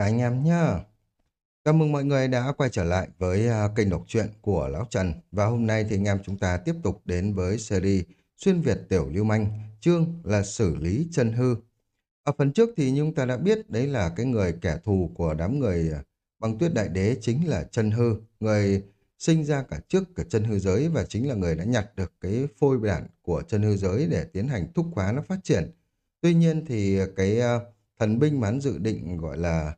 Anh em nhá. Chào mừng mọi người đã quay trở lại với à, kênh đọc truyện của Lão Trần. Và hôm nay thì anh em chúng ta tiếp tục đến với series Xuyên Việt Tiểu Lưu Manh, chương là xử lý chân hư. Ở phần trước thì chúng ta đã biết đấy là cái người kẻ thù của đám người à, băng tuyết đại đế chính là chân hư, người sinh ra cả trước cả chân hư giới và chính là người đã nhặt được cái phôi bản của chân hư giới để tiến hành thúc khóa nó phát triển. Tuy nhiên thì cái à, thần binh mà hắn dự định gọi là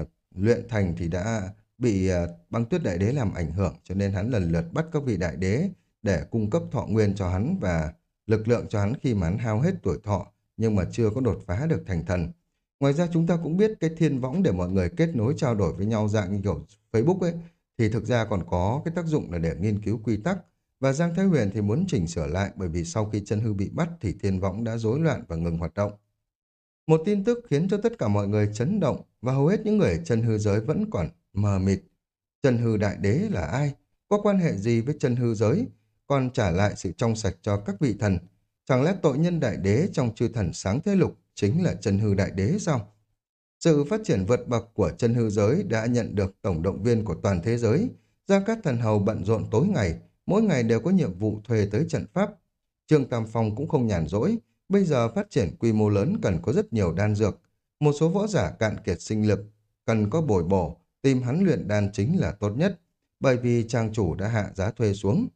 uh, luyện thành thì đã bị uh, băng tuyết đại đế làm ảnh hưởng cho nên hắn lần lượt bắt các vị đại đế để cung cấp thọ nguyên cho hắn và lực lượng cho hắn khi mà hắn hao hết tuổi thọ nhưng mà chưa có đột phá được thành thần. Ngoài ra chúng ta cũng biết cái thiên võng để mọi người kết nối trao đổi với nhau dạng như kiểu Facebook ấy thì thực ra còn có cái tác dụng là để nghiên cứu quy tắc và Giang Thái Huyền thì muốn chỉnh sửa lại bởi vì sau khi chân hư bị bắt thì thiên võng đã rối loạn và ngừng hoạt động. Một tin tức khiến cho tất cả mọi người chấn động và hầu hết những người chân hư giới vẫn còn mờ mịt. Chân hư đại đế là ai? Có quan hệ gì với chân hư giới? Còn trả lại sự trong sạch cho các vị thần. Chẳng lẽ tội nhân đại đế trong chư thần sáng thế lục chính là chân hư đại đế sao? Sự phát triển vượt bậc của chân hư giới đã nhận được tổng động viên của toàn thế giới. Gia Cát Thần Hầu bận rộn tối ngày, mỗi ngày đều có nhiệm vụ thuê tới trận pháp. Trương Tam Phong cũng không nhàn rỗi, bây giờ phát triển quy mô lớn cần có rất nhiều đan dược. Một số võ giả cạn kiệt sinh lực, cần có bồi bổ, tìm hắn luyện đan chính là tốt nhất, bởi vì trang chủ đã hạ giá thuê xuống.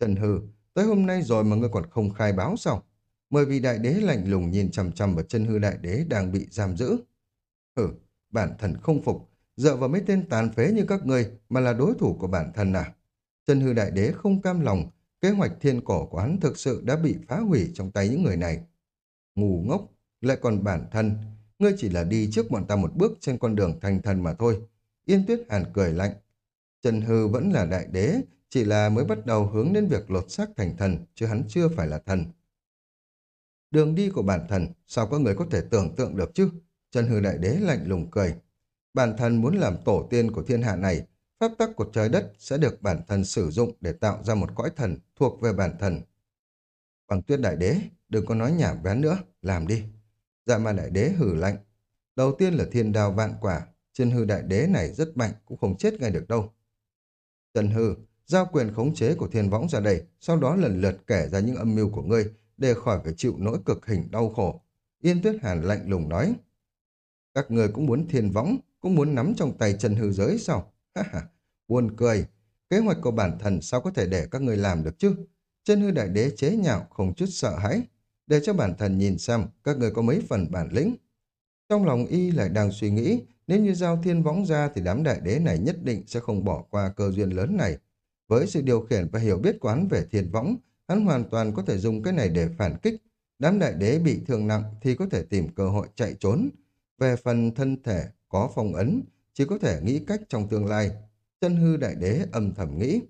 Trần Hư, tới hôm nay rồi mà ngươi còn không khai báo sao? Mười vị đại đế lạnh lùng nhìn chằm chằm vào chân hư đại đế đang bị giam giữ. Hử, bản thân không phục, dựa vào mấy tên tàn phế như các ngươi mà là đối thủ của bản thân à? Chân hư đại đế không cam lòng, kế hoạch thiên cổ của hắn thực sự đã bị phá hủy trong tay những người này. Ngu ngốc, lại còn bản thân, ngươi chỉ là đi trước bọn ta một bước trên con đường thành thần mà thôi. Yên tuyết hàn cười lạnh. Trần Hư vẫn là đại đế, chỉ là mới bắt đầu hướng đến việc lột xác thành thần, chứ hắn chưa phải là thần. Đường đi của bản thần, sao có người có thể tưởng tượng được chứ? Trần Hư đại đế lạnh lùng cười. Bản thần muốn làm tổ tiên của thiên hạ này, pháp tắc của trời đất sẽ được bản thân sử dụng để tạo ra một cõi thần thuộc về bản thân. Bằng tuyết đại đế, đừng có nói nhảm vén nữa, làm đi. Dạ mà đại đế hử lạnh. Đầu tiên là thiên đào vạn quả, chân hư đại đế này rất mạnh, cũng không chết ngay được đâu. Trần hư, giao quyền khống chế của thiên võng ra đây, sau đó lần lượt kể ra những âm mưu của ngươi, để khỏi phải chịu nỗi cực hình đau khổ. Yên tuyết hàn lạnh lùng nói. Các người cũng muốn thiên võng, cũng muốn nắm trong tay chân hư giới sao? Ha ha, buồn cười. Kế hoạch của bản thần sao có thể để các người làm được chứ? Chân hư đại đế chế nhạo không chút sợ hãi. Để cho bản thần nhìn xem các người có mấy phần bản lĩnh. Trong lòng y lại đang suy nghĩ nếu như giao thiên võng ra thì đám đại đế này nhất định sẽ không bỏ qua cơ duyên lớn này. Với sự điều khiển và hiểu biết quán về thiên võng, hắn hoàn toàn có thể dùng cái này để phản kích. Đám đại đế bị thương nặng thì có thể tìm cơ hội chạy trốn. Về phần thân thể có phong ấn, chỉ có thể nghĩ cách trong tương lai. Chân hư đại đế âm thầm nghĩ.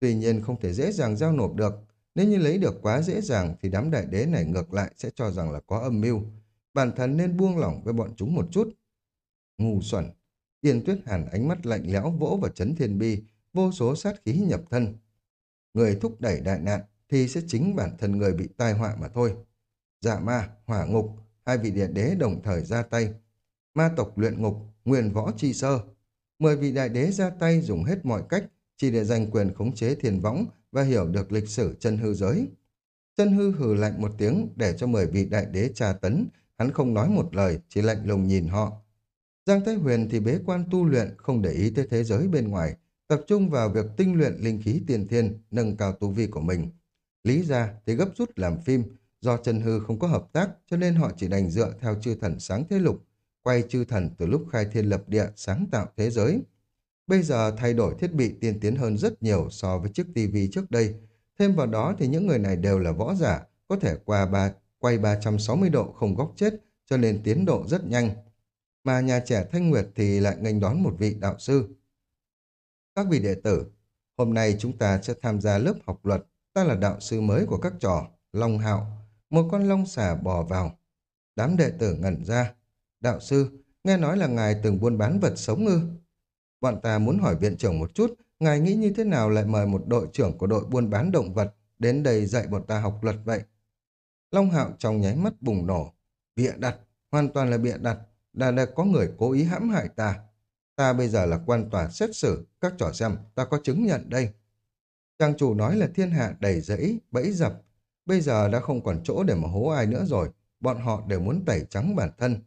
Tuy nhiên không thể dễ dàng giao nộp được. Nếu như lấy được quá dễ dàng thì đám đại đế này ngược lại sẽ cho rằng là có âm mưu. Bản thân nên buông lỏng với bọn chúng một chút. Ngu xuẩn. Yên tuyết hàn ánh mắt lạnh lẽo vỗ vào chấn thiên bi, vô số sát khí nhập thân. Người thúc đẩy đại nạn thì sẽ chính bản thân người bị tai họa mà thôi. Dạ ma, hỏa ngục, hai vị địa đế đồng thời ra tay. Ma tộc luyện ngục, nguyên võ chi sơ. Mười vị đại đế ra tay dùng hết mọi cách chỉ để giành quyền khống chế thiền võng và hiểu được lịch sử chân hư giới. Chân hư hừ lạnh một tiếng để cho mười vị đại đế tra tấn, hắn không nói một lời, chỉ lạnh lùng nhìn họ. Giang Thái Huyền thì bế quan tu luyện, không để ý tới thế giới bên ngoài, tập trung vào việc tinh luyện linh khí tiền thiên, nâng cao tu vi của mình. Lý ra thì gấp rút làm phim, do chân hư không có hợp tác cho nên họ chỉ đành dựa theo chư thần sáng thế lục, quay chư thần từ lúc khai thiên lập địa sáng tạo thế giới. Bây giờ thay đổi thiết bị tiên tiến hơn rất nhiều so với chiếc tivi trước đây. Thêm vào đó thì những người này đều là võ giả, có thể qua ba, quay 360 độ không góc chết, cho nên tiến độ rất nhanh. Mà nhà trẻ Thanh Nguyệt thì lại nghênh đón một vị đạo sư. Các vị đệ tử, hôm nay chúng ta sẽ tham gia lớp học luật. Ta là đạo sư mới của các trò, Long Hạo. Một con long xà bò vào. Đám đệ tử ngẩn ra. Đạo sư, nghe nói là ngài từng buôn bán vật sống ư? Bọn ta muốn hỏi viện trưởng một chút, ngài nghĩ như thế nào lại mời một đội trưởng của đội buôn bán động vật đến đây dạy bọn ta học luật vậy? Long Hạo trong nháy mắt bùng nổ. Bịa đặt, hoàn toàn là bịa đặt. là, là có người cố ý hãm hại ta. Ta bây giờ là quan tòa xét xử, các trò xem, ta có chứng nhận đây. Trang chủ nói là thiên hạ đầy rẫy, bẫy dập. Bây giờ đã không còn chỗ để mà hố ai nữa rồi, bọn họ đều muốn tẩy trắng bản thân.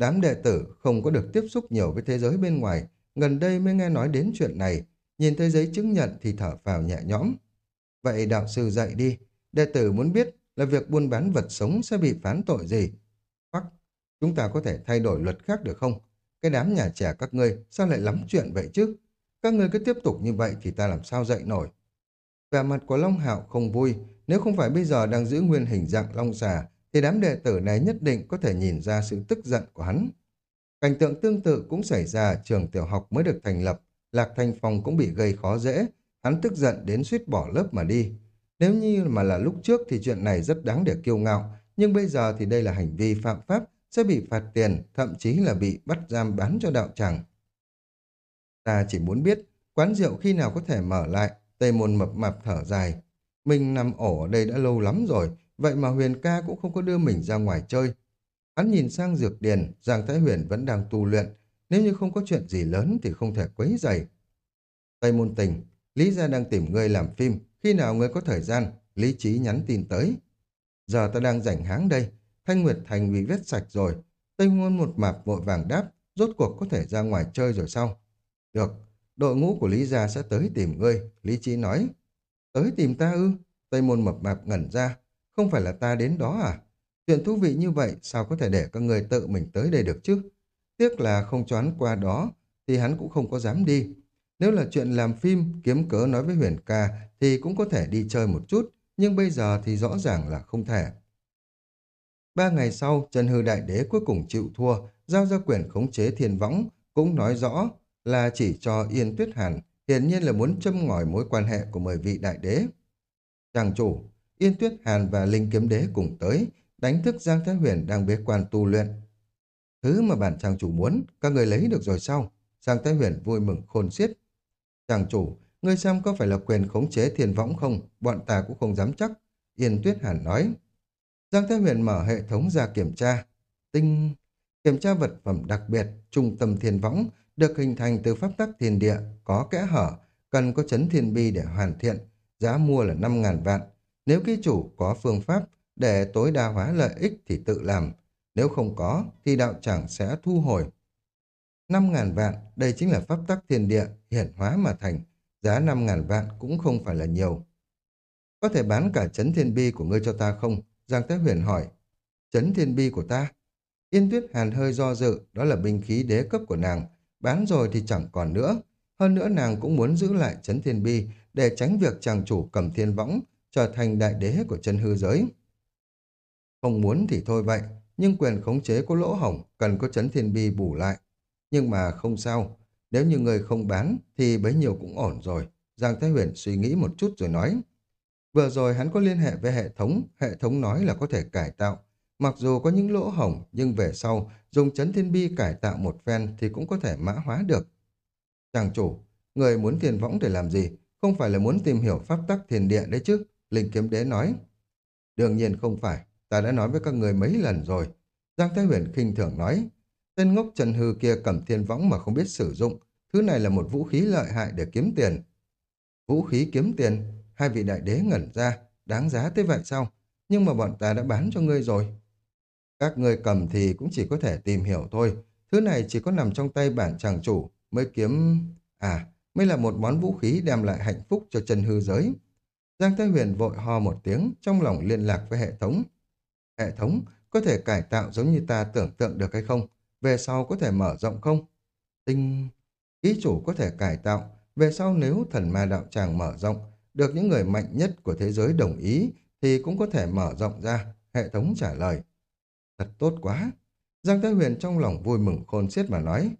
Đám đệ tử không có được tiếp xúc nhiều với thế giới bên ngoài, gần đây mới nghe nói đến chuyện này, nhìn thấy giấy chứng nhận thì thở phào nhẹ nhõm. Vậy đạo sư dạy đi, đệ tử muốn biết là việc buôn bán vật sống sẽ bị phán tội gì. Hoặc, chúng ta có thể thay đổi luật khác được không? Cái đám nhà trẻ các ngươi sao lại lắm chuyện vậy chứ? Các ngươi cứ tiếp tục như vậy thì ta làm sao dạy nổi? Vẻ mặt của Long Hạo không vui, nếu không phải bây giờ đang giữ nguyên hình dạng Long xà, thì đám đệ tử này nhất định có thể nhìn ra sự tức giận của hắn. Cảnh tượng tương tự cũng xảy ra ở trường tiểu học mới được thành lập, Lạc Thanh Phong cũng bị gây khó dễ, hắn tức giận đến suýt bỏ lớp mà đi. Nếu như mà là lúc trước thì chuyện này rất đáng để kiêu ngạo, nhưng bây giờ thì đây là hành vi phạm pháp, sẽ bị phạt tiền, thậm chí là bị bắt giam bán cho đạo tràng. Ta chỉ muốn biết, quán rượu khi nào có thể mở lại, Tây Môn mập mạp thở dài. Mình nằm ổ ở đây đã lâu lắm rồi, vậy mà Huyền ca cũng không có đưa mình ra ngoài chơi. Hắn nhìn sang Dược Điền, Giang Thái Huyền vẫn đang tu luyện, nếu như không có chuyện gì lớn thì không thể quấy dày. Tây Môn Tình, Lý Gia đang tìm ngươi làm phim, khi nào ngươi có thời gian, Lý Trí nhắn tin tới. Giờ ta đang rảnh háng đây, Thanh Nguyệt Thành bị vết sạch rồi. Tây Môn một mạp vội vàng đáp, rốt cuộc có thể ra ngoài chơi rồi sao? Được, đội ngũ của Lý Gia sẽ tới tìm ngươi, Lý Trí nói. Tới tìm ta ư? Tây Môn mập mạp ngẩn ra, không phải là ta đến đó à? Chuyện thú vị như vậy sao có thể để các người tự mình tới đây được chứ? Tiếc là không choán qua đó thì hắn cũng không có dám đi. Nếu là chuyện làm phim, kiếm cớ nói với Huyền ca thì cũng có thể đi chơi một chút, nhưng bây giờ thì rõ ràng là không thể. Ba ngày sau, Trần Hư Đại Đế cuối cùng chịu thua, giao ra quyền khống chế thiên võng, cũng nói rõ là chỉ cho Yên Tuyết Hàn, hiển nhiên là muốn châm ngòi mối quan hệ của mười vị đại đế. Chàng chủ, Yên Tuyết Hàn và Linh Kiếm Đế cùng tới, đánh thức Giang Thái Huyền đang bế quan tu luyện. Thứ mà bản chàng chủ muốn, các người lấy được rồi sao? Giang Thái Huyền vui mừng khôn xiết. Chàng chủ, ngươi xem có phải là quyền khống chế thiên võng không? Bọn ta cũng không dám chắc. Yên Tuyết Hàn nói. Giang Thái Huyền mở hệ thống ra kiểm tra. Tinh... Kiểm tra vật phẩm đặc biệt, trung tâm thiên võng, được hình thành từ pháp tắc thiên địa, có kẽ hở, cần có chấn thiên bi để hoàn thiện, giá mua là 5.000 vạn. Nếu ký chủ có phương pháp để tối đa hóa lợi ích thì tự làm, nếu không có thì đạo tràng sẽ thu hồi. 5.000 vạn, đây chính là pháp tắc thiên địa, hiển hóa mà thành, giá 5.000 vạn cũng không phải là nhiều. Có thể bán cả chấn thiên bi của ngươi cho ta không? Giang Thế Huyền hỏi. Chấn thiên bi của ta? Yên Tuyết Hàn hơi do dự, đó là binh khí đế cấp của nàng. Bán rồi thì chẳng còn nữa. Hơn nữa nàng cũng muốn giữ lại chấn thiên bi để tránh việc chàng chủ cầm thiên võng trở thành đại đế của chân hư giới. Không muốn thì thôi vậy, nhưng quyền khống chế có lỗ hổng, cần có chấn thiên bi bù lại. Nhưng mà không sao, nếu như người không bán thì bấy nhiêu cũng ổn rồi. Giang Thái Huyền suy nghĩ một chút rồi nói. Vừa rồi hắn có liên hệ với hệ thống, hệ thống nói là có thể cải tạo. Mặc dù có những lỗ hổng, nhưng về sau, dùng chấn thiên bi cải tạo một phen thì cũng có thể mã hóa được. Chàng chủ, người muốn thiền võng để làm gì? Không phải là muốn tìm hiểu pháp tắc thiền địa đấy chứ? Linh kiếm đế nói. Đương nhiên không phải, ta đã nói với các người mấy lần rồi. Giang Thái Huyền khinh thường nói. Tên ngốc Trần Hư kia cầm thiên võng mà không biết sử dụng. Thứ này là một vũ khí lợi hại để kiếm tiền. Vũ khí kiếm tiền? Hai vị đại đế ngẩn ra. Đáng giá thế vậy sao? Nhưng mà bọn ta đã bán cho ngươi rồi. Các ngươi cầm thì cũng chỉ có thể tìm hiểu thôi. Thứ này chỉ có nằm trong tay bản chàng chủ mới kiếm... À, mới là một món vũ khí đem lại hạnh phúc cho chân hư giới. Giang Thái Huyền vội ho một tiếng, trong lòng liên lạc với hệ thống. Hệ thống có thể cải tạo giống như ta tưởng tượng được hay không? Về sau có thể mở rộng không? Tinh... Ý chủ có thể cải tạo, về sau nếu thần ma đạo tràng mở rộng, được những người mạnh nhất của thế giới đồng ý, thì cũng có thể mở rộng ra, hệ thống trả lời. Thật tốt quá. Giang Thái Huyền trong lòng vui mừng khôn xiết mà nói.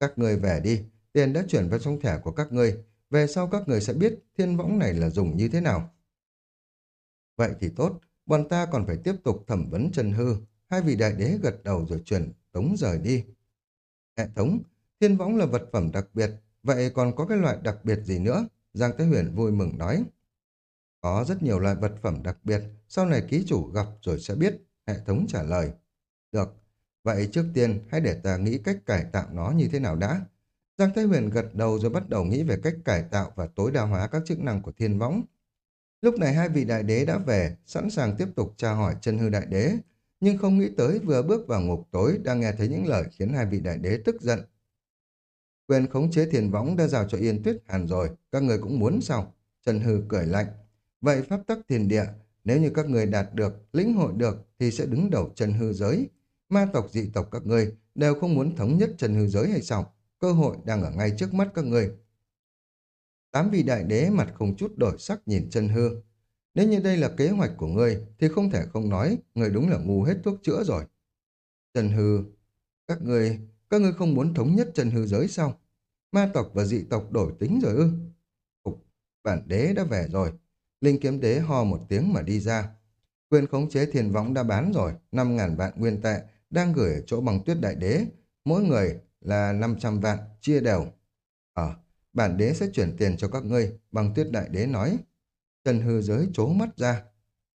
Các người về đi, tiền đã chuyển vào trong thẻ của các ngươi. Về sau các người sẽ biết thiên võng này là dùng như thế nào. Vậy thì tốt, bọn ta còn phải tiếp tục thẩm vấn Trần Hư. Hai vị đại đế gật đầu rồi chuyển tống rời đi. Hệ thống, thiên võng là vật phẩm đặc biệt, vậy còn có cái loại đặc biệt gì nữa? Giang Thế Huyền vui mừng nói. Có rất nhiều loại vật phẩm đặc biệt, sau này ký chủ gặp rồi sẽ biết, hệ thống trả lời. Được, Vậy trước tiên, hãy để ta nghĩ cách cải tạo nó như thế nào đã. Giang Thái Huyền gật đầu rồi bắt đầu nghĩ về cách cải tạo và tối đa hóa các chức năng của thiên võng. Lúc này hai vị đại đế đã về, sẵn sàng tiếp tục tra hỏi chân hư đại đế, nhưng không nghĩ tới vừa bước vào ngục tối đang nghe thấy những lời khiến hai vị đại đế tức giận. Quyền khống chế thiền võng đã giao cho Yên Tuyết Hàn rồi, các người cũng muốn sao? Trần Hư cười lạnh. Vậy pháp tắc thiền địa, nếu như các người đạt được, lĩnh hội được thì sẽ đứng đầu Trần hư giới. Ma tộc dị tộc các người đều không muốn thống nhất Trần hư giới hay sao? Cơ hội đang ở ngay trước mắt các người. Tám vị đại đế mặt không chút đổi sắc nhìn chân hư. Nếu như đây là kế hoạch của ngươi thì không thể không nói, người đúng là ngu hết thuốc chữa rồi. trần hư, các người, các ngươi không muốn thống nhất trần hư giới sao? Ma tộc và dị tộc đổi tính rồi ư? Cục, bản đế đã về rồi. Linh kiếm đế ho một tiếng mà đi ra. Quyền khống chế thiền võng đã bán rồi, 5.000 vạn nguyên tệ, đang gửi ở chỗ bằng tuyết đại đế. Mỗi người là 500 vạn, chia đều. Ờ, bản đế sẽ chuyển tiền cho các ngươi, bằng tuyết đại đế nói. Trần hư giới chố mắt ra.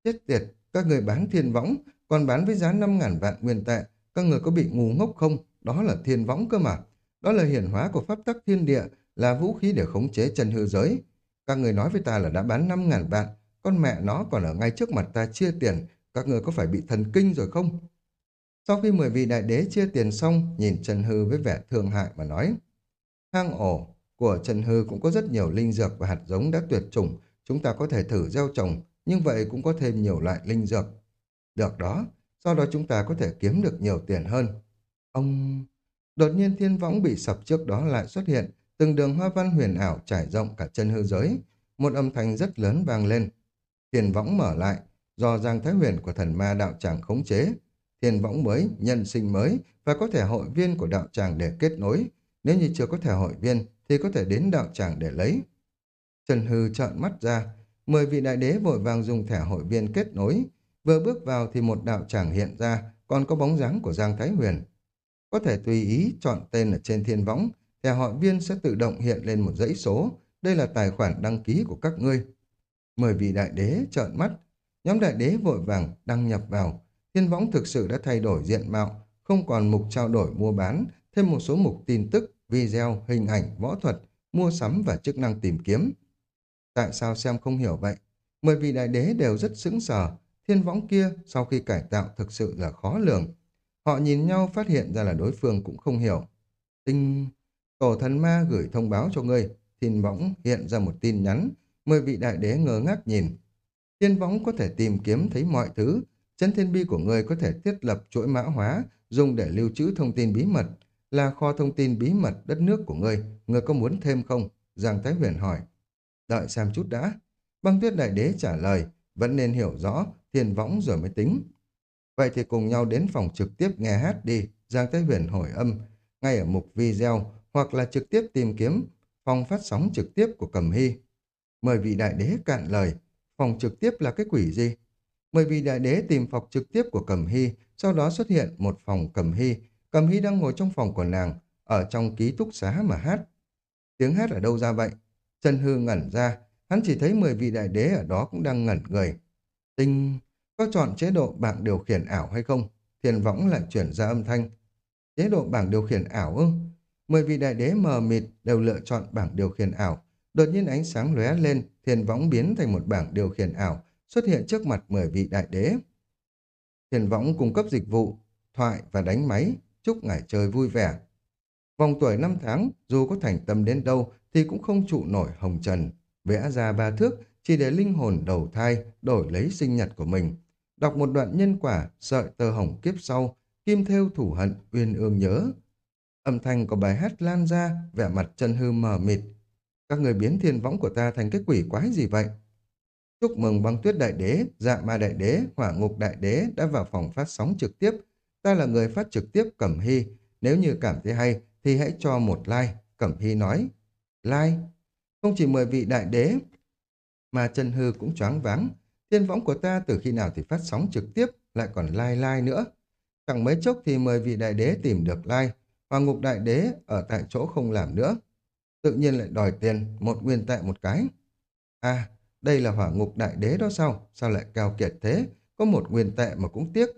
Chết tiệt, các người bán thiên võng, còn bán với giá 5.000 vạn nguyên tệ. Các người có bị ngu ngốc không? Đó là thiên võng cơ mà. Đó là hiển hóa của pháp tắc thiên địa, là vũ khí để khống chế chân hư giới. Các người nói với ta là đã bán 5.000 vạn, con mẹ nó còn ở ngay trước mặt ta chia tiền, các người có phải bị thần kinh rồi không? Sau khi mười vị đại đế chia tiền xong, nhìn Trần Hư với vẻ thương hại mà nói. Hang ổ của Trần Hư cũng có rất nhiều linh dược và hạt giống đã tuyệt chủng, chúng ta có thể thử gieo trồng, nhưng vậy cũng có thêm nhiều loại linh dược. Được đó, sau đó chúng ta có thể kiếm được nhiều tiền hơn. Ông... Đột nhiên thiên võng bị sập trước đó lại xuất hiện, từng đường hoa văn huyền ảo trải rộng cả chân hư giới. Một âm thanh rất lớn vang lên. Thiên võng mở lại, do Giang Thái Huyền của thần ma đạo tràng khống chế. Thiên võng mới, nhân sinh mới và có thể hội viên của đạo tràng để kết nối. Nếu như chưa có thể hội viên thì có thể đến đạo tràng để lấy. Trần Hư trợn mắt ra, mười vị đại đế vội vàng dùng thẻ hội viên kết nối. Vừa bước vào thì một đạo tràng hiện ra, còn có bóng dáng của Giang Thái Huyền. Có thể tùy ý chọn tên ở trên thiên võng, thẻ hội viên sẽ tự động hiện lên một dãy số. Đây là tài khoản đăng ký của các ngươi. Mười vị đại đế trợn mắt, nhóm đại đế vội vàng đăng nhập vào. Thiên võng thực sự đã thay đổi diện mạo, không còn mục trao đổi mua bán, thêm một số mục tin tức, video, hình ảnh, võ thuật, mua sắm và chức năng tìm kiếm. Tại sao xem không hiểu vậy? Mười vị đại đế đều rất sững sờ, thiên võng kia sau khi cải tạo thực sự là khó lường. Họ nhìn nhau phát hiện ra là đối phương cũng không hiểu. Tinh... Tổ thần ma gửi thông báo cho ngươi, thiên võng hiện ra một tin nhắn, mười vị đại đế ngơ ngác nhìn. Thiên võng có thể tìm kiếm thấy mọi thứ, Chấn thiên bi của ngươi có thể thiết lập chuỗi mã hóa, dùng để lưu trữ thông tin bí mật, là kho thông tin bí mật đất nước của ngươi, ngươi có muốn thêm không? Giang Thái Huyền hỏi. Đợi xem chút đã. Băng tuyết đại đế trả lời, vẫn nên hiểu rõ, thiên võng rồi mới tính. Vậy thì cùng nhau đến phòng trực tiếp nghe hát đi, Giang Thái Huyền hỏi âm, ngay ở mục video, hoặc là trực tiếp tìm kiếm phòng phát sóng trực tiếp của Cẩm Hy. Mời vị đại đế cạn lời, phòng trực tiếp là cái quỷ gì? Bởi vị đại đế tìm phòng trực tiếp của Cẩm Hy, sau đó xuất hiện một phòng Cẩm Hy. Cẩm Hy đang ngồi trong phòng của nàng, ở trong ký túc xá mà hát. Tiếng hát ở đâu ra vậy? Trần Hư ngẩn ra, hắn chỉ thấy 10 vị đại đế ở đó cũng đang ngẩn người. Tinh, có chọn chế độ bảng điều khiển ảo hay không? Thiền võng lại chuyển ra âm thanh. Chế độ bảng điều khiển ảo ư? Mười vị đại đế mờ mịt đều lựa chọn bảng điều khiển ảo. Đột nhiên ánh sáng lóe lên, thiền võng biến thành một bảng điều khiển ảo, xuất hiện trước mặt mười vị đại đế. Thiền võng cung cấp dịch vụ, thoại và đánh máy, chúc ngài chơi vui vẻ. Vòng tuổi năm tháng, dù có thành tâm đến đâu thì cũng không trụ nổi hồng trần. Vẽ ra ba thước chỉ để linh hồn đầu thai đổi lấy sinh nhật của mình. Đọc một đoạn nhân quả, sợi tơ hồng kiếp sau, kim theo thủ hận, uyên ương nhớ. Âm thanh của bài hát lan ra, vẻ mặt chân hư mờ mịt. Các người biến thiên võng của ta thành cái quỷ quái gì vậy? Chúc mừng băng tuyết đại đế, dạ ma đại đế, hỏa ngục đại đế đã vào phòng phát sóng trực tiếp. Ta là người phát trực tiếp Cẩm Hy. Nếu như cảm thấy hay thì hãy cho một like. Cẩm Hy nói. Like? Không chỉ mời vị đại đế, mà chân hư cũng choáng váng. Thiên võng của ta từ khi nào thì phát sóng trực tiếp, lại còn like like nữa. Chẳng mấy chốc thì mời vị đại đế tìm được like, Hoàng ngục đại đế ở tại chỗ không làm nữa. Tự nhiên lại đòi tiền, một nguyên tệ một cái. À, đây là hỏa ngục đại đế đó sao? Sao lại cao kiệt thế? Có một nguyên tệ mà cũng tiếc.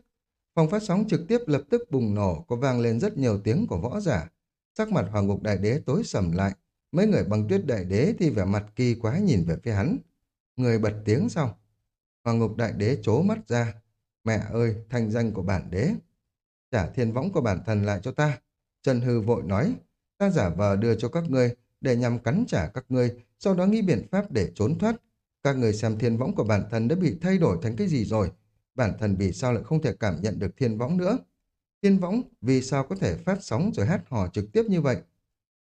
Phòng phát sóng trực tiếp lập tức bùng nổ, có vang lên rất nhiều tiếng của võ giả. Sắc mặt hỏa Ngục Đại Đế tối sầm lại, mấy người băng tuyết đại đế thì vẻ mặt kỳ quá nhìn về phía hắn. Người bật tiếng sau. hỏa Ngục Đại Đế chố mắt ra. Mẹ ơi, thanh danh của bản đế. Trả thiên võng của bản thần lại cho ta. Trần Hư vội nói, ta giả vờ đưa cho các ngươi để nhằm cắn trả các ngươi, sau đó nghĩ biện pháp để trốn thoát. Các người xem thiên võng của bản thân đã bị thay đổi thành cái gì rồi? Bản thân vì sao lại không thể cảm nhận được thiên võng nữa? Thiên võng vì sao có thể phát sóng rồi hát hò trực tiếp như vậy?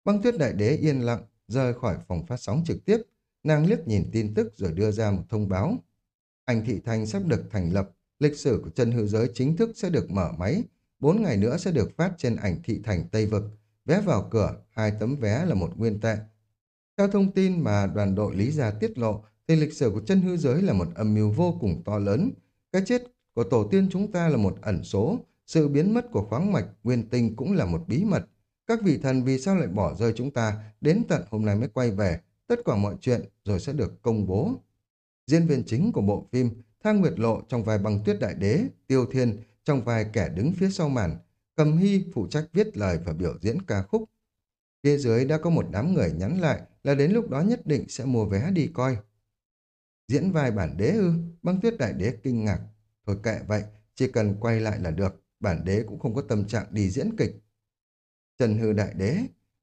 Băng tuyết đại đế yên lặng, rời khỏi phòng phát sóng trực tiếp. Nàng liếc nhìn tin tức rồi đưa ra một thông báo. Anh Thị Thành sắp được thành lập, lịch sử của chân hư giới chính thức sẽ được mở máy. Bốn ngày nữa sẽ được phát trên ảnh Thị Thành Tây Vực. Vé vào cửa, hai tấm vé là một nguyên tệ. Theo thông tin mà đoàn đội Lý Gia tiết lộ, thì lịch sử của chân hư giới là một âm mưu vô cùng to lớn. Cái chết của tổ tiên chúng ta là một ẩn số, sự biến mất của khoáng mạch nguyên tinh cũng là một bí mật. Các vị thần vì sao lại bỏ rơi chúng ta, đến tận hôm nay mới quay về, tất cả mọi chuyện rồi sẽ được công bố. Diễn viên chính của bộ phim Thang Nguyệt Lộ trong vai băng tuyết đại đế, Tiêu Thiên trong vai kẻ đứng phía sau màn, Cầm Hy phụ trách viết lời và biểu diễn ca khúc. Phía dưới đã có một đám người nhắn lại là đến lúc đó nhất định sẽ mua vé đi coi. Diễn vai bản đế ư, băng tuyết đại đế kinh ngạc. Thôi kệ vậy, chỉ cần quay lại là được, bản đế cũng không có tâm trạng đi diễn kịch. Trần Hư đại đế,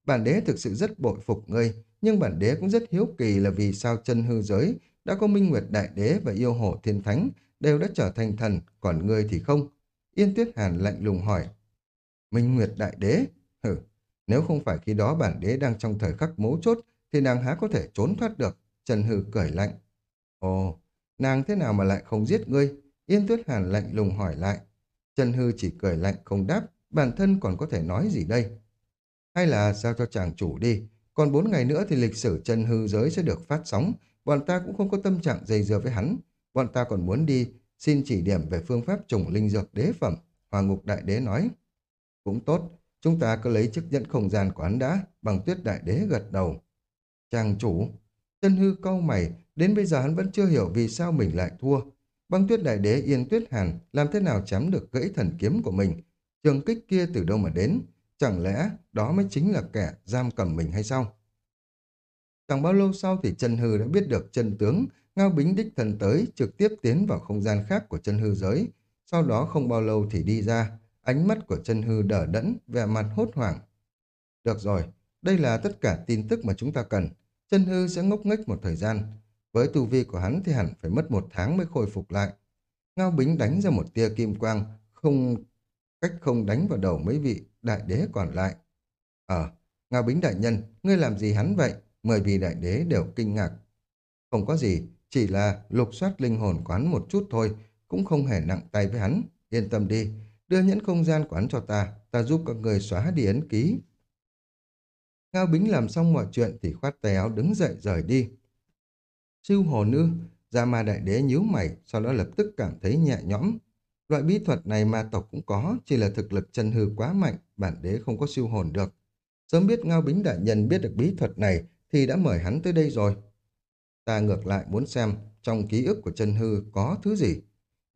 bản đế thực sự rất bội phục ngươi, nhưng bản đế cũng rất hiếu kỳ là vì sao chân hư giới đã có Minh Nguyệt Đại Đế và Yêu Hổ Thiên Thánh đều đã trở thành thần, còn ngươi thì không. Yên Tuyết Hàn lạnh lùng hỏi. Minh Nguyệt Đại Đế? Hừ, nếu không phải khi đó bản đế đang trong thời khắc mấu chốt, thì nàng há có thể trốn thoát được. Trần Hư cười lạnh. Ồ, nàng thế nào mà lại không giết ngươi? Yên Tuyết Hàn lạnh lùng hỏi lại. Trần Hư chỉ cười lạnh không đáp, bản thân còn có thể nói gì đây? Hay là giao cho chàng chủ đi, còn bốn ngày nữa thì lịch sử Trần Hư giới sẽ được phát sóng, bọn ta cũng không có tâm trạng dày dưa với hắn. Bọn ta còn muốn đi, xin chỉ điểm về phương pháp trùng linh dược đế phẩm. Hoàng Ngục Đại Đế nói. Cũng tốt, chúng ta cứ lấy chức dẫn không gian của hắn đã, bằng tuyết đại đế gật đầu. Chàng chủ, Trần hư câu mày, đến bây giờ hắn vẫn chưa hiểu vì sao mình lại thua. Băng tuyết đại đế yên tuyết hàn làm thế nào chém được gãy thần kiếm của mình. Trường kích kia từ đâu mà đến? Chẳng lẽ đó mới chính là kẻ giam cầm mình hay sao? Chẳng bao lâu sau thì chân hư đã biết được chân tướng, Ngao Bính đích thần tới, trực tiếp tiến vào không gian khác của chân hư giới. Sau đó không bao lâu thì đi ra, ánh mắt của chân hư đờ đẫn, vẻ mặt hốt hoảng. Được rồi, đây là tất cả tin tức mà chúng ta cần. Chân hư sẽ ngốc nghếch một thời gian. Với tu vi của hắn thì hẳn phải mất một tháng mới khôi phục lại. Ngao Bính đánh ra một tia kim quang, không cách không đánh vào đầu mấy vị đại đế còn lại. Ờ, Ngao Bính đại nhân, ngươi làm gì hắn vậy? Mười vị đại đế đều kinh ngạc. Không có gì, chỉ là lục soát linh hồn quán một chút thôi, cũng không hề nặng tay với hắn. Yên tâm đi, đưa nhẫn không gian quán cho ta, ta giúp các người xóa đi ấn ký. Ngao Bính làm xong mọi chuyện thì khoát tay áo đứng dậy rời đi. Siêu hồn ư? Gia ma đại đế nhíu mày, sau đó lập tức cảm thấy nhẹ nhõm. Loại bí thuật này ma tộc cũng có, chỉ là thực lực chân hư quá mạnh, bản đế không có siêu hồn được. Sớm biết Ngao Bính đại nhân biết được bí thuật này thì đã mời hắn tới đây rồi. Ta ngược lại muốn xem trong ký ức của chân hư có thứ gì.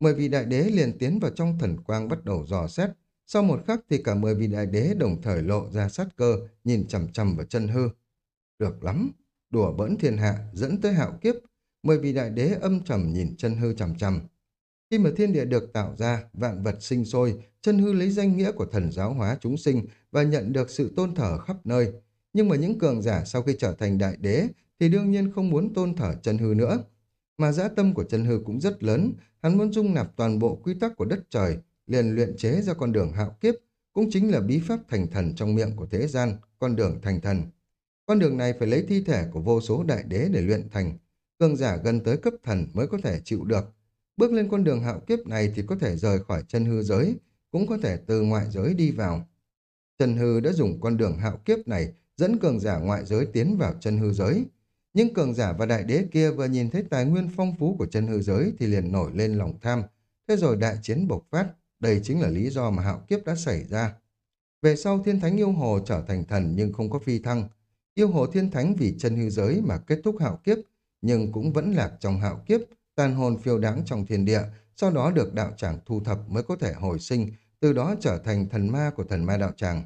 Mười vị đại đế liền tiến vào trong thần quang bắt đầu dò xét. Sau một khắc thì cả mười vị đại đế đồng thời lộ ra sát cơ, nhìn chằm chằm vào chân hư. Được lắm, đùa bỡn thiên hạ, dẫn tới hạo kiếp. Mười vị đại đế âm trầm nhìn chân hư trầm trầm Khi mà thiên địa được tạo ra, vạn vật sinh sôi, chân hư lấy danh nghĩa của thần giáo hóa chúng sinh và nhận được sự tôn thờ khắp nơi. Nhưng mà những cường giả sau khi trở thành đại đế thì đương nhiên không muốn tôn thờ chân hư nữa. Mà dã tâm của chân hư cũng rất lớn, hắn muốn dung nạp toàn bộ quy tắc của đất trời, liền luyện chế ra con đường hạo kiếp, cũng chính là bí pháp thành thần trong miệng của thế gian, con đường thành thần. Con đường này phải lấy thi thể của vô số đại đế để luyện thành, cường giả gần tới cấp thần mới có thể chịu được. Bước lên con đường hạo kiếp này thì có thể rời khỏi chân hư giới, cũng có thể từ ngoại giới đi vào. Trần Hư đã dùng con đường hạo kiếp này dẫn cường giả ngoại giới tiến vào chân hư giới. Nhưng cường giả và đại đế kia vừa nhìn thấy tài nguyên phong phú của chân hư giới thì liền nổi lên lòng tham. Thế rồi đại chiến bộc phát, đây chính là lý do mà hạo kiếp đã xảy ra. Về sau thiên thánh yêu hồ trở thành thần nhưng không có phi thăng. Yêu hồ thiên thánh vì chân hư giới mà kết thúc hạo kiếp, nhưng cũng vẫn lạc trong hạo kiếp, tàn hồn phiêu đáng trong thiên địa, sau đó được đạo tràng thu thập mới có thể hồi sinh, từ đó trở thành thần ma của thần ma đạo tràng.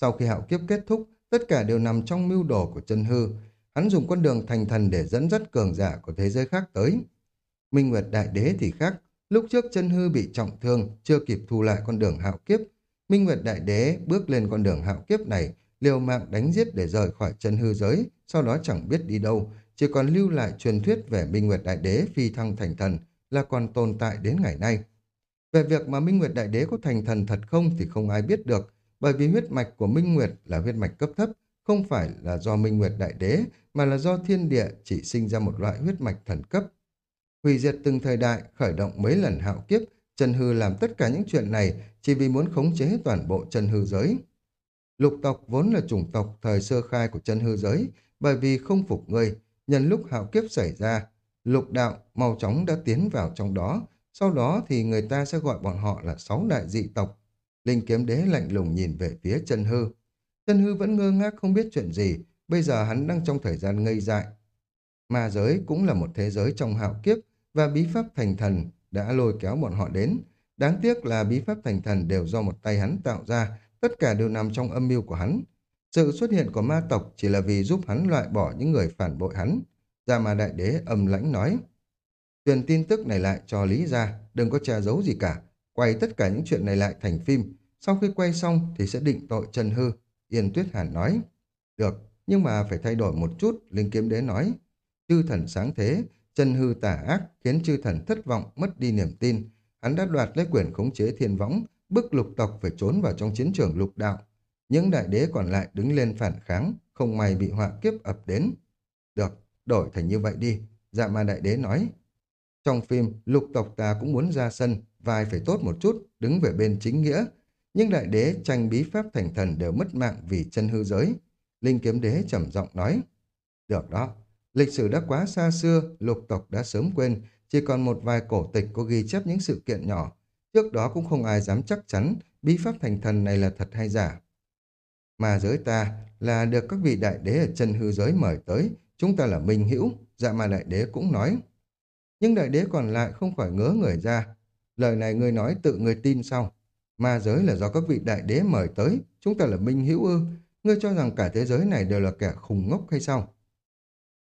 Sau khi hạo kiếp kết thúc, tất cả đều nằm trong mưu đồ của chân hư. Hắn dùng con đường thành thần để dẫn dắt cường giả của thế giới khác tới. Minh Nguyệt Đại Đế thì khác, lúc trước chân hư bị trọng thương, chưa kịp thu lại con đường hạo kiếp. Minh Nguyệt Đại Đế bước lên con đường hạo kiếp này, liều mạng đánh giết để rời khỏi chân hư giới, sau đó chẳng biết đi đâu, chỉ còn lưu lại truyền thuyết về Minh Nguyệt Đại Đế phi thăng thành thần là còn tồn tại đến ngày nay. Về việc mà Minh Nguyệt Đại Đế có thành thần thật không thì không ai biết được, bởi vì huyết mạch của Minh Nguyệt là huyết mạch cấp thấp, không phải là do Minh Nguyệt Đại Đế, mà là do thiên địa chỉ sinh ra một loại huyết mạch thần cấp. Hủy diệt từng thời đại, khởi động mấy lần hạo kiếp, Trần Hư làm tất cả những chuyện này chỉ vì muốn khống chế toàn bộ chân hư giới. Lục tộc vốn là chủng tộc thời sơ khai của chân hư giới, bởi vì không phục ngươi, nhân lúc hạo kiếp xảy ra, lục đạo mau chóng đã tiến vào trong đó, sau đó thì người ta sẽ gọi bọn họ là sáu đại dị tộc. Linh kiếm đế lạnh lùng nhìn về phía chân hư. Chân hư vẫn ngơ ngác không biết chuyện gì, bây giờ hắn đang trong thời gian ngây dại. Ma giới cũng là một thế giới trong hạo kiếp, và bí pháp thành thần đã lôi kéo bọn họ đến. Đáng tiếc là bí pháp thành thần đều do một tay hắn tạo ra, tất cả đều nằm trong âm mưu của hắn. Sự xuất hiện của ma tộc chỉ là vì giúp hắn loại bỏ những người phản bội hắn. Gia Ma Đại Đế âm lãnh nói. Truyền tin tức này lại cho Lý ra, đừng có che giấu gì cả. Quay tất cả những chuyện này lại thành phim. Sau khi quay xong thì sẽ định tội Trần Hư. Yên Tuyết Hàn nói. Được, nhưng mà phải thay đổi một chút, Linh Kiếm Đế nói. Chư thần sáng thế, Trần Hư tả ác khiến chư thần thất vọng, mất đi niềm tin. Hắn đã đoạt lấy quyền khống chế thiên võng, bức lục tộc phải trốn vào trong chiến trường lục đạo. Những đại đế còn lại đứng lên phản kháng, không may bị họa kiếp ập đến. Được, đổi thành như vậy đi, dạ ma đại đế nói. Trong phim, lục tộc ta cũng muốn ra sân, vai phải tốt một chút, đứng về bên chính nghĩa. Nhưng đại đế tranh bí pháp thành thần đều mất mạng vì chân hư giới. Linh kiếm đế trầm giọng nói. Được đó, lịch sử đã quá xa xưa, lục tộc đã sớm quên, chỉ còn một vài cổ tịch có ghi chép những sự kiện nhỏ. Trước đó cũng không ai dám chắc chắn bí pháp thành thần này là thật hay giả. Mà giới ta là được các vị đại đế ở chân hư giới mời tới, chúng ta là minh hữu, dạ mà đại đế cũng nói. Nhưng đại đế còn lại không khỏi ngớ người ra. Lời này người nói tự người tin sao? Ma giới là do các vị đại đế mời tới, chúng ta là minh hữu ư. Ngươi cho rằng cả thế giới này đều là kẻ khùng ngốc hay sao?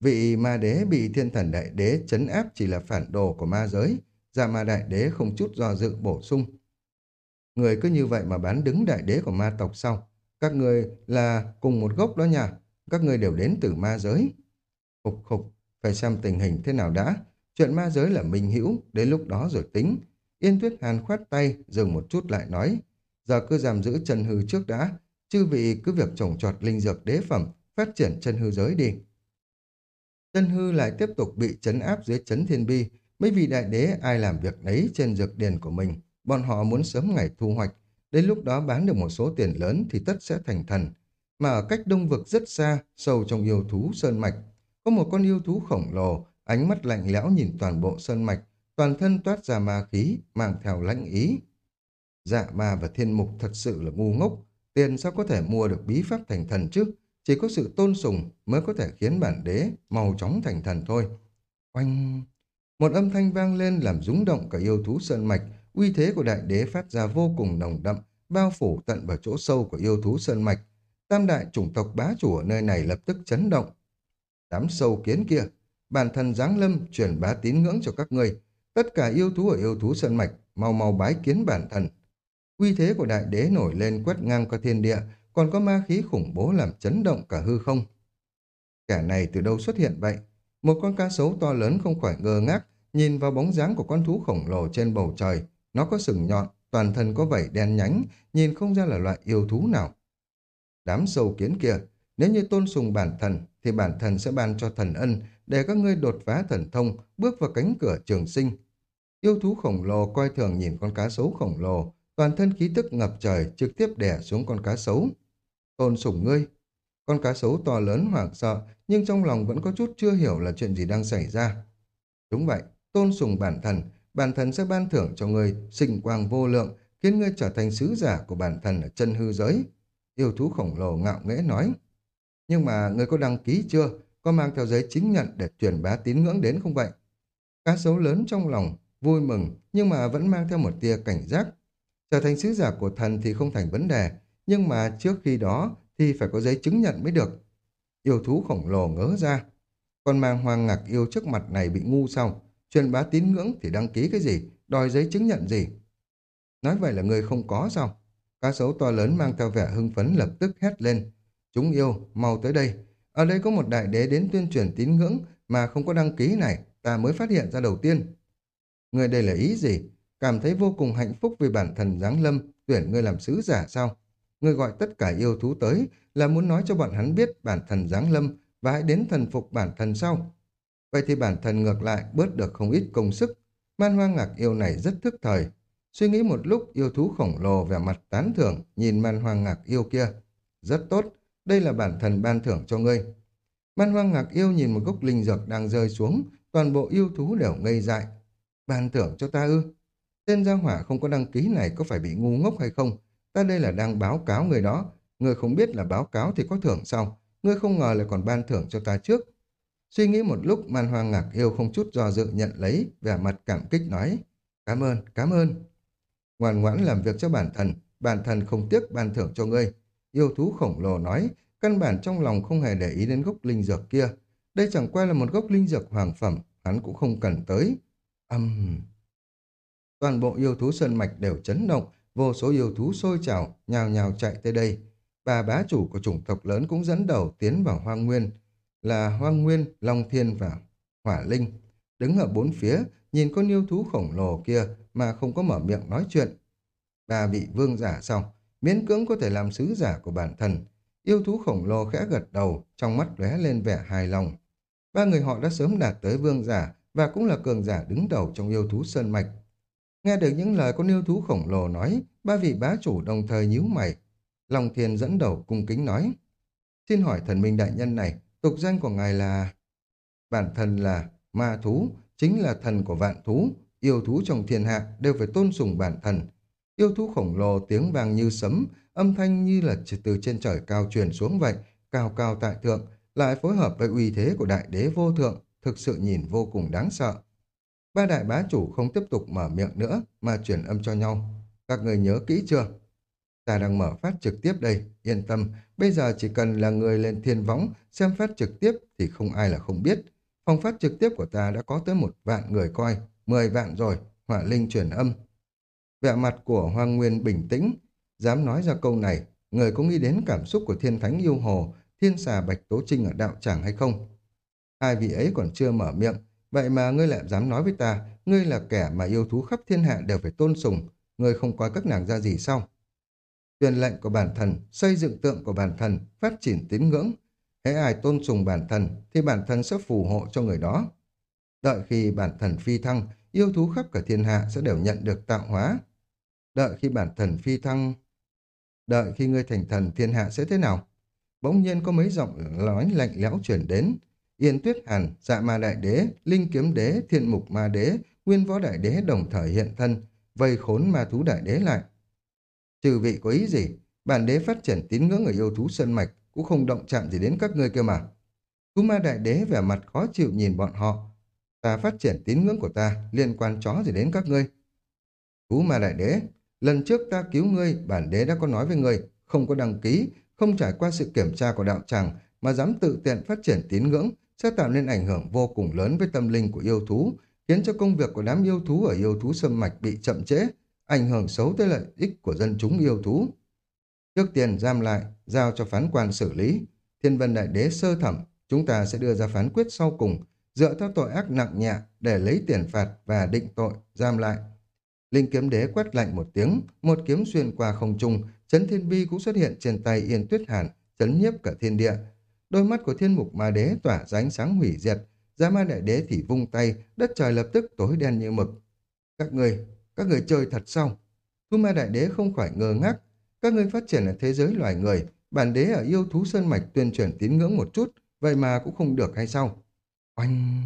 Vị ma đế bị thiên thần đại đế chấn áp chỉ là phản đồ của ma giới. Dạ ma đại đế không chút do dự bổ sung. Người cứ như vậy mà bán đứng đại đế của ma tộc sau. Các người là cùng một gốc đó nha. Các người đều đến từ ma giới. Khục khục, phải xem tình hình thế nào đã. Chuyện ma giới là minh hữu, đến lúc đó rồi tính. Yên Tuyết Hàn khoát tay, dừng một chút lại nói. Giờ cứ giam giữ chân hư trước đã. Chư vị cứ việc trồng trọt linh dược đế phẩm, phát triển chân hư giới đi. Chân hư lại tiếp tục bị chấn áp dưới chấn thiên bi. Mấy vị đại đế ai làm việc đấy trên dược điền của mình. Bọn họ muốn sớm ngày thu hoạch. Đến lúc đó bán được một số tiền lớn thì tất sẽ thành thần. Mà ở cách đông vực rất xa, sâu trong yêu thú sơn mạch, có một con yêu thú khổng lồ, ánh mắt lạnh lẽo nhìn toàn bộ sơn mạch, toàn thân toát ra ma khí, mang theo lãnh ý. Dạ ma và thiên mục thật sự là ngu ngốc, tiền sao có thể mua được bí pháp thành thần chứ? Chỉ có sự tôn sùng mới có thể khiến bản đế mau chóng thành thần thôi. Oanh! Một âm thanh vang lên làm rúng động cả yêu thú sơn mạch, uy thế của đại đế phát ra vô cùng nồng đậm, bao phủ tận vào chỗ sâu của yêu thú sơn mạch. Tam đại chủng tộc bá chủ ở nơi này lập tức chấn động. Đám sâu kiến kia, bản thân giáng lâm truyền bá tín ngưỡng cho các ngươi. Tất cả yêu thú ở yêu thú sơn mạch, mau mau bái kiến bản thân. Uy thế của đại đế nổi lên quét ngang qua thiên địa, còn có ma khí khủng bố làm chấn động cả hư không. Kẻ này từ đâu xuất hiện vậy? Một con cá sấu to lớn không khỏi ngơ ngác, nhìn vào bóng dáng của con thú khổng lồ trên bầu trời. Nó có sừng nhọn, toàn thân có vảy đen nhánh, nhìn không ra là loại yêu thú nào. Đám sâu kiến kia, nếu như tôn sùng bản thần, thì bản thần sẽ ban cho thần ân để các ngươi đột phá thần thông, bước vào cánh cửa trường sinh. Yêu thú khổng lồ coi thường nhìn con cá sấu khổng lồ, toàn thân khí tức ngập trời trực tiếp đè xuống con cá sấu. Tôn sùng ngươi. Con cá sấu to lớn hoảng sợ, nhưng trong lòng vẫn có chút chưa hiểu là chuyện gì đang xảy ra. Đúng vậy, tôn sùng bản thần, bản thần sẽ ban thưởng cho ngươi sinh quang vô lượng, khiến ngươi trở thành sứ giả của bản thần ở chân hư giới. Yêu thú khổng lồ ngạo nghễ nói. Nhưng mà ngươi có đăng ký chưa? Có mang theo giấy chứng nhận để truyền bá tín ngưỡng đến không vậy? Cá sấu lớn trong lòng vui mừng, nhưng mà vẫn mang theo một tia cảnh giác. Trở thành sứ giả của thần thì không thành vấn đề, nhưng mà trước khi đó thì phải có giấy chứng nhận mới được. Yêu thú khổng lồ ngớ ra. Con mang hoang ngạc yêu trước mặt này bị ngu sao? Truyền bá tín ngưỡng thì đăng ký cái gì? Đòi giấy chứng nhận gì? Nói vậy là người không có sao? Cá sấu to lớn mang theo vẻ hưng phấn lập tức hét lên. Chúng yêu, mau tới đây. Ở đây có một đại đế đến tuyên truyền tín ngưỡng mà không có đăng ký này, ta mới phát hiện ra đầu tiên. Người đây là ý gì? Cảm thấy vô cùng hạnh phúc vì bản thân giáng lâm, tuyển ngươi làm sứ giả sao? người gọi tất cả yêu thú tới là muốn nói cho bọn hắn biết bản thân giáng lâm và hãy đến thần phục bản thân sau. Vậy thì bản thân ngược lại bớt được không ít công sức. Man hoang ngạc yêu này rất thức thời. Suy nghĩ một lúc yêu thú khổng lồ vẻ mặt tán thưởng nhìn man hoang ngạc yêu kia. Rất tốt, đây là bản thân ban thưởng cho ngươi. Man hoang ngạc yêu nhìn một gốc linh dược đang rơi xuống, toàn bộ yêu thú đều ngây dại. Ban thưởng cho ta ư? Tên gia hỏa không có đăng ký này có phải bị ngu ngốc hay không? Ta đây là đang báo cáo người đó. Người không biết là báo cáo thì có thưởng sau. Ngươi không ngờ lại còn ban thưởng cho ta trước. Suy nghĩ một lúc, man hoang ngạc yêu không chút do dự nhận lấy, vẻ mặt cảm kích nói. Cảm ơn, cảm ơn. Ngoan ngoãn làm việc cho bản thân, bản thân không tiếc ban thưởng cho ngươi. Yêu thú khổng lồ nói, căn bản trong lòng không hề để ý đến gốc linh dược kia. Đây chẳng qua là một gốc linh dược hoàng phẩm, hắn cũng không cần tới. Âm... Um... Toàn bộ yêu thú sơn mạch đều chấn động, vô số yêu thú sôi trào, nhào nhào chạy tới đây. Bà bá chủ của chủng tộc lớn cũng dẫn đầu tiến vào hoang nguyên, là hoang nguyên, long thiên và hỏa linh. Đứng ở bốn phía, nhìn con yêu thú khổng lồ kia mà không có mở miệng nói chuyện. Bà vị vương giả xong Miễn cưỡng có thể làm sứ giả của bản thân. Yêu thú khổng lồ khẽ gật đầu, trong mắt lóe lên vẻ hài lòng. Ba người họ đã sớm đạt tới vương giả và cũng là cường giả đứng đầu trong yêu thú sơn mạch. Nghe được những lời con yêu thú khổng lồ nói, ba vị bá chủ đồng thời nhíu mày. Long Thiên dẫn đầu cung kính nói. Xin hỏi thần minh đại nhân này, tục danh của ngài là... Bản thân là ma thú, chính là thần của vạn thú, yêu thú trong thiên hạ đều phải tôn sùng bản thân. Yêu thú khổng lồ tiếng vang như sấm, âm thanh như là từ trên trời cao truyền xuống vậy, cao cao tại thượng, lại phối hợp với uy thế của đại đế vô thượng, thực sự nhìn vô cùng đáng sợ. Ba đại bá chủ không tiếp tục mở miệng nữa mà truyền âm cho nhau. Các người nhớ kỹ chưa? Ta đang mở phát trực tiếp đây, yên tâm, bây giờ chỉ cần là người lên thiên võng xem phát trực tiếp thì không ai là không biết. Phòng phát trực tiếp của ta đã có tới một vạn người coi, mười vạn rồi, họa linh truyền âm. Vẻ mặt của Hoàng Nguyên bình tĩnh, dám nói ra câu này, người có nghĩ đến cảm xúc của thiên thánh yêu hồ, thiên xà bạch tố trinh ở đạo tràng hay không? Hai vị ấy còn chưa mở miệng, vậy mà ngươi lại dám nói với ta, ngươi là kẻ mà yêu thú khắp thiên hạ đều phải tôn sùng, ngươi không coi các nàng ra gì sao? Truyền lệnh của bản thân, xây dựng tượng của bản thân, phát triển tín ngưỡng. Hễ ai tôn sùng bản thân thì bản thân sẽ phù hộ cho người đó. Đợi khi bản thân phi thăng, yêu thú khắp cả thiên hạ sẽ đều nhận được tạo hóa. Đợi khi bản thân phi thăng, đợi khi ngươi thành thần thiên hạ sẽ thế nào? Bỗng nhiên có mấy giọng nói lạnh lẽo chuyển đến. Yên Tuyết Hàn, Dạ Ma Đại Đế, Linh Kiếm Đế, Thiên Mục Ma Đế, Nguyên Võ Đại Đế đồng thời hiện thân, vây khốn ma thú đại đế lại. Trừ vị có ý gì? Bản đế phát triển tín ngưỡng ở yêu thú sơn mạch cũng không động chạm gì đến các ngươi kia mà. Thú ma đại đế vẻ mặt khó chịu nhìn bọn họ. Ta phát triển tín ngưỡng của ta liên quan chó gì đến các ngươi. Thú ma đại đế, lần trước ta cứu ngươi, bản đế đã có nói với ngươi, không có đăng ký, không trải qua sự kiểm tra của đạo tràng mà dám tự tiện phát triển tín ngưỡng sẽ tạo nên ảnh hưởng vô cùng lớn với tâm linh của yêu thú, khiến cho công việc của đám yêu thú ở yêu thú sâm mạch bị chậm trễ, ảnh hưởng xấu tới lợi ích của dân chúng yêu thú. Trước tiên giam lại, giao cho phán quan xử lý. Thiên vân đại đế sơ thẩm, chúng ta sẽ đưa ra phán quyết sau cùng, dựa theo tội ác nặng nhẹ để lấy tiền phạt và định tội, giam lại. Linh kiếm đế quét lạnh một tiếng, một kiếm xuyên qua không trung, chấn thiên bi cũng xuất hiện trên tay Yên Tuyết Hàn, chấn nhiếp cả thiên địa. Đôi mắt của thiên mục ma đế tỏa ra ánh sáng hủy diệt, gia ma đại đế thì vung tay, đất trời lập tức tối đen như mực. Các người, các người chơi thật sao? Thu ma đại đế không khỏi ngơ ngác. Các người phát triển ở thế giới loài người, bản đế ở yêu thú sơn mạch tuyên truyền tín ngưỡng một chút, vậy mà cũng không được hay sao? Oanh!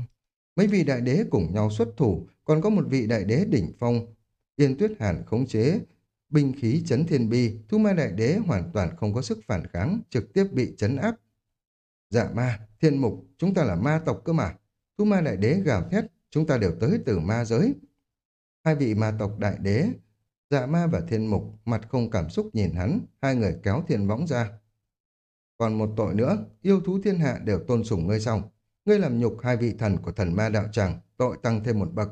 Mấy vị đại đế cùng nhau xuất thủ, còn có một vị đại đế đỉnh phong. Yên tuyết hàn khống chế, binh khí chấn thiên bi, thu ma đại đế hoàn toàn không có sức phản kháng, trực tiếp bị chấn áp. Dạ ma, thiên mục, chúng ta là ma tộc cơ mà. Thu ma đại đế gào thét, chúng ta đều tới từ ma giới. Hai vị ma tộc đại đế, dạ ma và thiên mục, mặt không cảm xúc nhìn hắn, hai người kéo thiên võng ra. Còn một tội nữa, yêu thú thiên hạ đều tôn sùng ngươi xong. Ngươi làm nhục hai vị thần của thần ma đạo tràng, tội tăng thêm một bậc.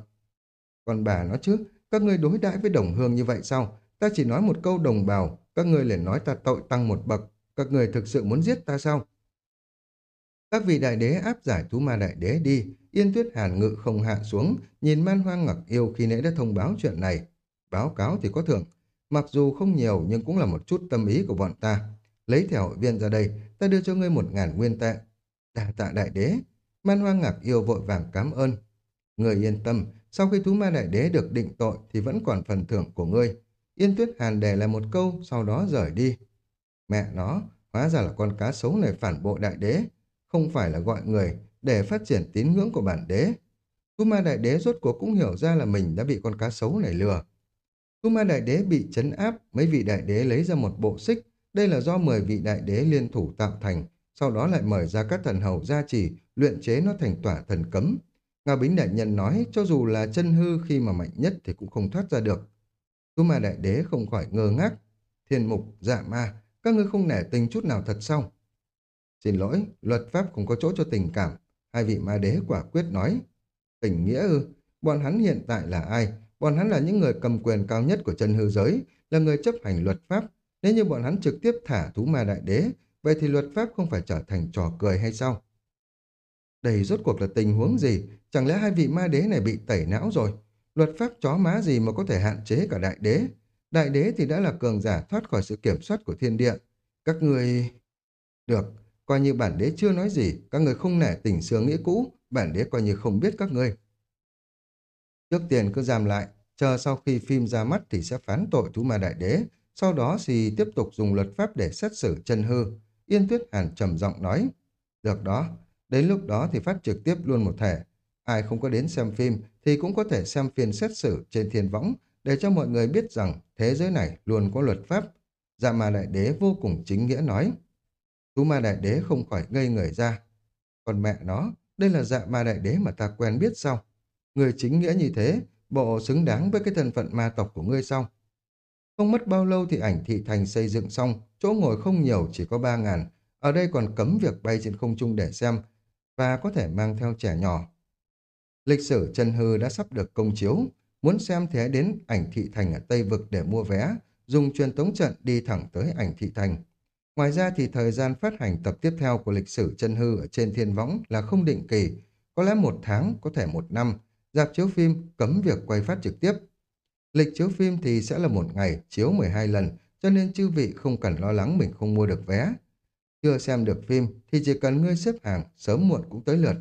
Còn bà nó chứ, các ngươi đối đãi với đồng hương như vậy sao? Ta chỉ nói một câu đồng bào, các ngươi liền nói ta tội tăng một bậc. Các ngươi thực sự muốn giết ta sao? Các vị đại đế áp giải thú ma đại đế đi, Yên Tuyết Hàn ngự không hạ xuống, nhìn man hoang ngặc yêu khi nãy đã thông báo chuyện này. Báo cáo thì có thưởng, mặc dù không nhiều nhưng cũng là một chút tâm ý của bọn ta. Lấy thẻ hội viên ra đây, ta đưa cho ngươi một ngàn nguyên tệ. Đà tạ đại đế, man hoang ngạc yêu vội vàng cảm ơn. Người yên tâm, sau khi thú ma đại đế được định tội thì vẫn còn phần thưởng của ngươi. Yên tuyết hàn để lại một câu, sau đó rời đi. Mẹ nó, hóa ra là con cá sấu này phản bội đại đế, không phải là gọi người để phát triển tín ngưỡng của bản đế. Kuma đại đế rốt cuộc cũng hiểu ra là mình đã bị con cá sấu này lừa. Kuma đại đế bị chấn áp, mấy vị đại đế lấy ra một bộ xích, đây là do 10 vị đại đế liên thủ tạo thành, sau đó lại mời ra các thần hầu gia trì, luyện chế nó thành tỏa thần cấm. Ngao Bính Đại Nhân nói, cho dù là chân hư khi mà mạnh nhất thì cũng không thoát ra được. Kuma Đại Đế không khỏi ngơ ngác. Thiên mục, dạ ma, các ngươi không nể tình chút nào thật sao? Xin lỗi, luật pháp không có chỗ cho tình cảm. Hai vị ma đế quả quyết nói. Tình nghĩa ư? Bọn hắn hiện tại là ai? Bọn hắn là những người cầm quyền cao nhất của chân hư giới, là người chấp hành luật pháp, nếu như bọn hắn trực tiếp thả thú ma đại đế, vậy thì luật pháp không phải trở thành trò cười hay sao? Đây rốt cuộc là tình huống gì? Chẳng lẽ hai vị ma đế này bị tẩy não rồi? Luật pháp chó má gì mà có thể hạn chế cả đại đế? Đại đế thì đã là cường giả thoát khỏi sự kiểm soát của thiên địa. Các người... Được, coi như bản đế chưa nói gì, các người không nể tình xưa nghĩa cũ, bản đế coi như không biết các ngươi. Trước tiền cứ giam lại, chờ sau khi phim ra mắt thì sẽ phán tội thú ma đại đế, sau đó thì tiếp tục dùng luật pháp để xét xử chân hư. Yên Tuyết Hàn trầm giọng nói, được đó, đến lúc đó thì phát trực tiếp luôn một thể. Ai không có đến xem phim thì cũng có thể xem phiên xét xử trên thiên võng để cho mọi người biết rằng thế giới này luôn có luật pháp. Dạ mà đại đế vô cùng chính nghĩa nói. Thú ma đại đế không khỏi ngây người ra. Còn mẹ nó, đây là dạ ma đại đế mà ta quen biết sao? Người chính nghĩa như thế, bộ xứng đáng với cái thân phận ma tộc của ngươi sao? Không mất bao lâu thì ảnh thị thành xây dựng xong, chỗ ngồi không nhiều chỉ có ba ngàn. Ở đây còn cấm việc bay trên không trung để xem, và có thể mang theo trẻ nhỏ. Lịch sử Trần Hư đã sắp được công chiếu, muốn xem thế đến ảnh thị thành ở Tây Vực để mua vé, dùng truyền tống trận đi thẳng tới ảnh thị thành. Ngoài ra thì thời gian phát hành tập tiếp theo của lịch sử chân hư ở trên thiên võng là không định kỳ, có lẽ một tháng, có thể một năm, dạp chiếu phim cấm việc quay phát trực tiếp. Lịch chiếu phim thì sẽ là một ngày chiếu 12 lần, cho nên chư vị không cần lo lắng mình không mua được vé. Chưa xem được phim thì chỉ cần ngươi xếp hàng, sớm muộn cũng tới lượt.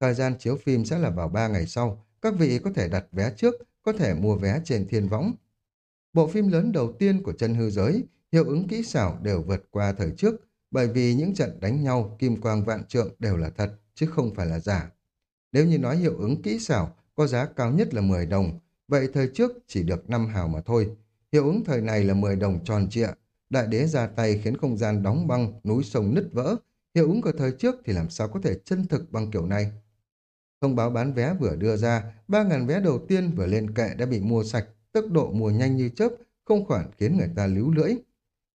Thời gian chiếu phim sẽ là vào 3 ngày sau, các vị có thể đặt vé trước, có thể mua vé trên thiên võng. Bộ phim lớn đầu tiên của chân hư giới, hiệu ứng kỹ xảo đều vượt qua thời trước, bởi vì những trận đánh nhau kim quang vạn trượng đều là thật, chứ không phải là giả. Nếu như nói hiệu ứng kỹ xảo có giá cao nhất là 10 đồng, Vậy thời trước chỉ được 5 hào mà thôi. Hiệu ứng thời này là 10 đồng tròn trịa. Đại đế ra tay khiến không gian đóng băng, núi sông nứt vỡ. Hiệu ứng của thời trước thì làm sao có thể chân thực bằng kiểu này. Thông báo bán vé vừa đưa ra, 3.000 vé đầu tiên vừa lên kệ đã bị mua sạch, tốc độ mua nhanh như chớp, không khoản khiến người ta líu lưỡi.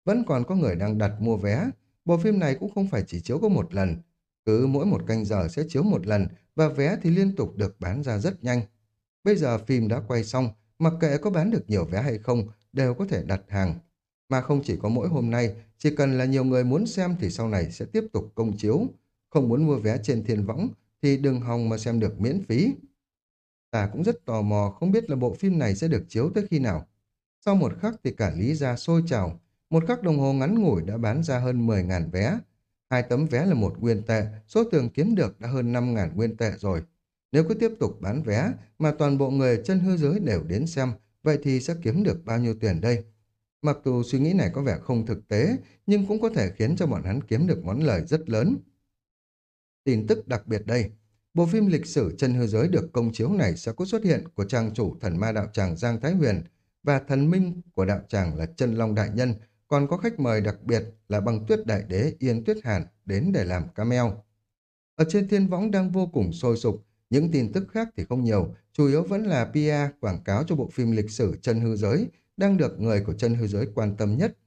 Vẫn còn có người đang đặt mua vé. Bộ phim này cũng không phải chỉ chiếu có một lần. Cứ mỗi một canh giờ sẽ chiếu một lần và vé thì liên tục được bán ra rất nhanh. Bây giờ phim đã quay xong, mặc kệ có bán được nhiều vé hay không, đều có thể đặt hàng. Mà không chỉ có mỗi hôm nay, chỉ cần là nhiều người muốn xem thì sau này sẽ tiếp tục công chiếu. Không muốn mua vé trên thiên võng thì đừng hòng mà xem được miễn phí. Ta cũng rất tò mò không biết là bộ phim này sẽ được chiếu tới khi nào. Sau một khắc thì cả Lý ra sôi trào. Một khắc đồng hồ ngắn ngủi đã bán ra hơn 10.000 vé. Hai tấm vé là một nguyên tệ, số tiền kiếm được đã hơn 5.000 nguyên tệ rồi. Nếu cứ tiếp tục bán vé mà toàn bộ người chân hư giới đều đến xem, vậy thì sẽ kiếm được bao nhiêu tiền đây? Mặc dù suy nghĩ này có vẻ không thực tế, nhưng cũng có thể khiến cho bọn hắn kiếm được món lời rất lớn. Tin tức đặc biệt đây. Bộ phim lịch sử chân hư giới được công chiếu này sẽ có xuất hiện của trang chủ thần ma đạo tràng Giang Thái Huyền và thần minh của đạo tràng là chân Long Đại Nhân, còn có khách mời đặc biệt là băng tuyết đại đế Yên Tuyết Hàn đến để làm cameo. Ở trên thiên võng đang vô cùng sôi sục, Những tin tức khác thì không nhiều, chủ yếu vẫn là PR quảng cáo cho bộ phim lịch sử chân hư giới, đang được người của chân hư giới quan tâm nhất.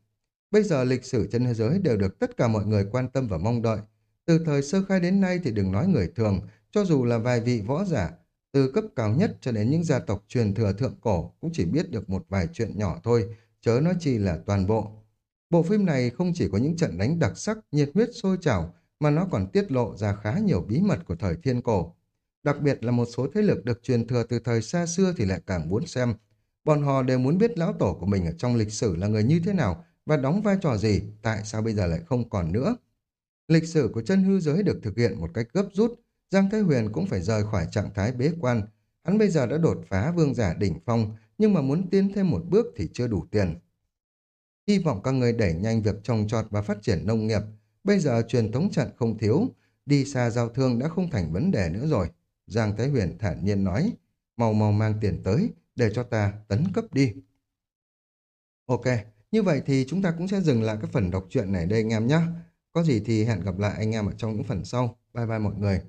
Bây giờ lịch sử chân hư giới đều được tất cả mọi người quan tâm và mong đợi. Từ thời sơ khai đến nay thì đừng nói người thường, cho dù là vài vị võ giả, từ cấp cao nhất cho đến những gia tộc truyền thừa thượng cổ cũng chỉ biết được một vài chuyện nhỏ thôi, chớ nói chi là toàn bộ. Bộ phim này không chỉ có những trận đánh đặc sắc, nhiệt huyết sôi trào, mà nó còn tiết lộ ra khá nhiều bí mật của thời thiên cổ. Đặc biệt là một số thế lực được truyền thừa từ thời xa xưa thì lại càng muốn xem. Bọn họ đều muốn biết lão tổ của mình ở trong lịch sử là người như thế nào và đóng vai trò gì, tại sao bây giờ lại không còn nữa. Lịch sử của chân hư giới được thực hiện một cách gấp rút, Giang Thái Huyền cũng phải rời khỏi trạng thái bế quan. Hắn bây giờ đã đột phá vương giả đỉnh phong, nhưng mà muốn tiến thêm một bước thì chưa đủ tiền. Hy vọng các người đẩy nhanh việc trồng trọt và phát triển nông nghiệp. Bây giờ truyền thống trận không thiếu, đi xa giao thương đã không thành vấn đề nữa rồi. Giang Thái Huyền thản nhiên nói, mau mau mang tiền tới, để cho ta tấn cấp đi. Ok, như vậy thì chúng ta cũng sẽ dừng lại cái phần đọc truyện này đây anh em nhé. Có gì thì hẹn gặp lại anh em ở trong những phần sau. Bye bye mọi người.